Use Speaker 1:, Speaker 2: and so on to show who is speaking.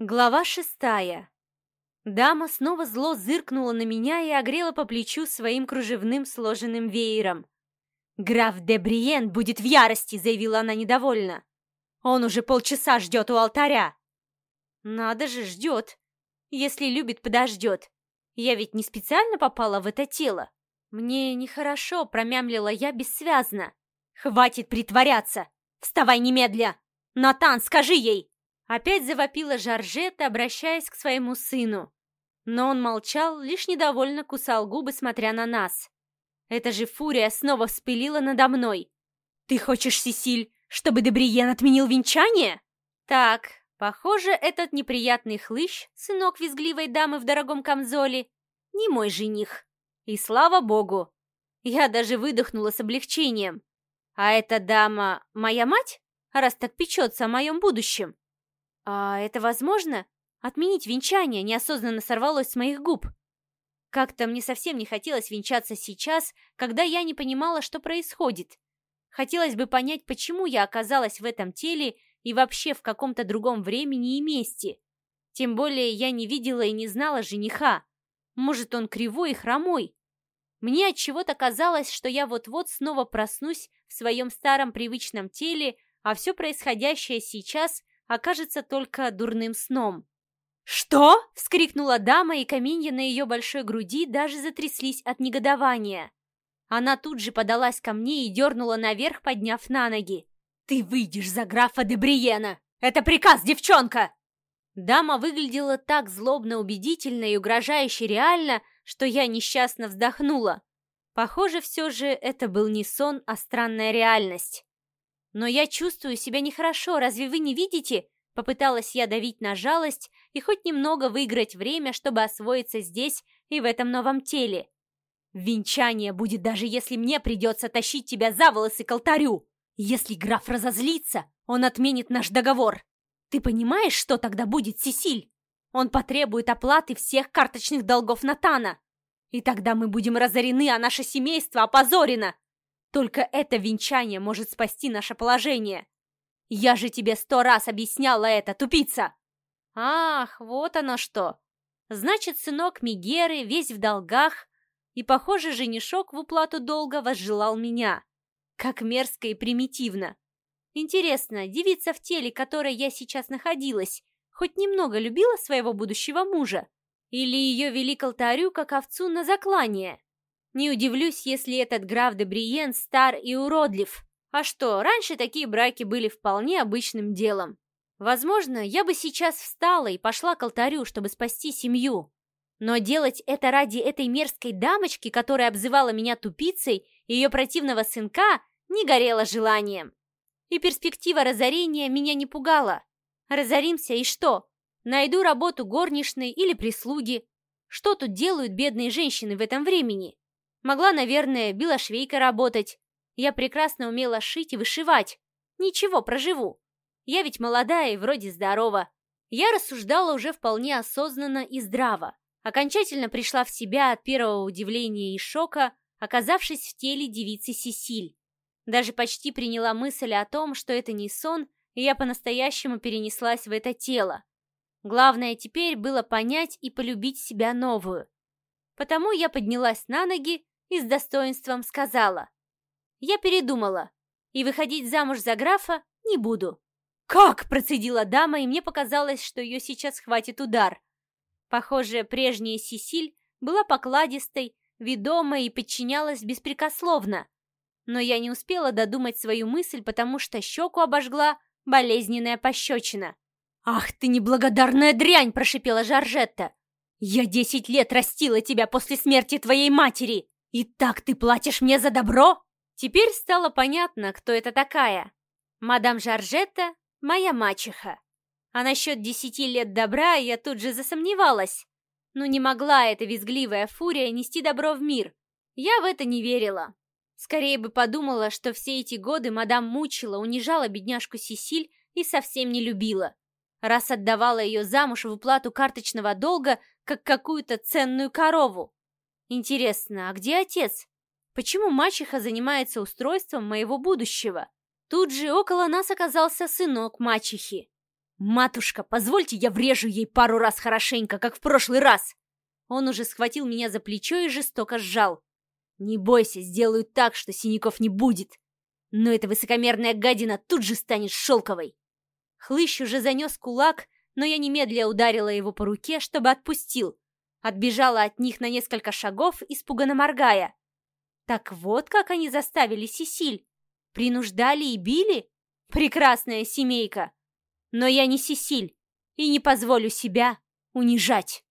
Speaker 1: Глава шестая. Дама снова зло зыркнула на меня и огрела по плечу своим кружевным сложенным веером. «Граф де Бриен будет в ярости», — заявила она недовольно. «Он уже полчаса ждет у алтаря». «Надо же, ждет. Если любит, подождет. Я ведь не специально попала в это тело. Мне нехорошо», — промямлила я бессвязно. «Хватит притворяться! Вставай немедля! Натан, скажи ей!» Опять завопила Жоржетта, обращаясь к своему сыну. Но он молчал, лишь недовольно кусал губы, смотря на нас. Эта же фурия снова вспылила надо мной. «Ты хочешь, Сесиль, чтобы Дебриен отменил венчание?» «Так, похоже, этот неприятный хлыщ, сынок визгливой дамы в дорогом камзоле, не мой жених. И слава богу!» Я даже выдохнула с облегчением. «А эта дама моя мать, раз так печется о моем будущем?» «А это возможно? Отменить венчание неосознанно сорвалось с моих губ. Как-то мне совсем не хотелось венчаться сейчас, когда я не понимала, что происходит. Хотелось бы понять, почему я оказалась в этом теле и вообще в каком-то другом времени и месте. Тем более я не видела и не знала жениха. Может, он кривой и хромой. Мне от чего-то казалось, что я вот-вот снова проснусь в своем старом привычном теле, а все происходящее сейчас окажется только дурным сном. «Что?» — вскрикнула дама, и каменья на ее большой груди даже затряслись от негодования. Она тут же подалась ко мне и дернула наверх, подняв на ноги. «Ты выйдешь за графа де Бриена! Это приказ, девчонка!» Дама выглядела так злобно убедительно и угрожающе реально, что я несчастно вздохнула. Похоже, все же это был не сон, а странная реальность. «Но я чувствую себя нехорошо, разве вы не видите?» Попыталась я давить на жалость и хоть немного выиграть время, чтобы освоиться здесь и в этом новом теле. «Венчание будет даже если мне придется тащить тебя за волосы к алтарю! Если граф разозлится, он отменит наш договор! Ты понимаешь, что тогда будет, Сесиль? Он потребует оплаты всех карточных долгов Натана! И тогда мы будем разорены, а наше семейство опозорено!» Только это венчание может спасти наше положение. Я же тебе сто раз объясняла это, тупица!» «Ах, вот оно что! Значит, сынок Мигеры весь в долгах, и, похоже, женишок в уплату долга возжелал меня. Как мерзко и примитивно. Интересно, девица в теле, которой я сейчас находилась, хоть немного любила своего будущего мужа? Или ее вели к алтарю, как овцу на заклание?» Не удивлюсь, если этот граф де стар и уродлив. А что, раньше такие браки были вполне обычным делом. Возможно, я бы сейчас встала и пошла к алтарю, чтобы спасти семью. Но делать это ради этой мерзкой дамочки, которая обзывала меня тупицей, и ее противного сынка, не горело желанием. И перспектива разорения меня не пугала. Разоримся и что? Найду работу горничной или прислуги. Что тут делают бедные женщины в этом времени? Могла, наверное, белошвейкой работать. Я прекрасно умела шить и вышивать. Ничего, проживу. Я ведь молодая и вроде здорова. Я рассуждала уже вполне осознанно и здраво. Окончательно пришла в себя от первого удивления и шока, оказавшись в теле девицы Сесиль. Даже почти приняла мысль о том, что это не сон, и я по-настоящему перенеслась в это тело. Главное теперь было понять и полюбить себя новую. Потому я поднялась на ноги и с достоинством сказала. «Я передумала, и выходить замуж за графа не буду». «Как?» – процедила дама, и мне показалось, что ее сейчас хватит удар. Похоже, прежняя Сесиль была покладистой, ведомой и подчинялась беспрекословно. Но я не успела додумать свою мысль, потому что щеку обожгла болезненная пощечина. «Ах ты неблагодарная дрянь!» – прошипела Жоржетта. «Я десять лет растила тебя после смерти твоей матери!» «И так ты платишь мне за добро?» Теперь стало понятно, кто это такая. Мадам Жоржетта — моя мачеха. А насчет десяти лет добра я тут же засомневалась. Но не могла эта визгливая фурия нести добро в мир. Я в это не верила. Скорее бы подумала, что все эти годы мадам мучила, унижала бедняжку Сесиль и совсем не любила. Раз отдавала ее замуж в уплату карточного долга, как какую-то ценную корову. Интересно, а где отец? Почему мачеха занимается устройством моего будущего? Тут же около нас оказался сынок мачехи. «Матушка, позвольте я врежу ей пару раз хорошенько, как в прошлый раз!» Он уже схватил меня за плечо и жестоко сжал. «Не бойся, сделаю так, что синяков не будет. Но эта высокомерная гадина тут же станет шелковой!» Хлыщ уже занес кулак, но я немедля ударила его по руке, чтобы отпустил. Отбежала от них на несколько шагов, испуганно моргая. Так вот как они заставили Сесиль. Принуждали и били? Прекрасная семейка. Но я не Сесиль и не позволю себя унижать.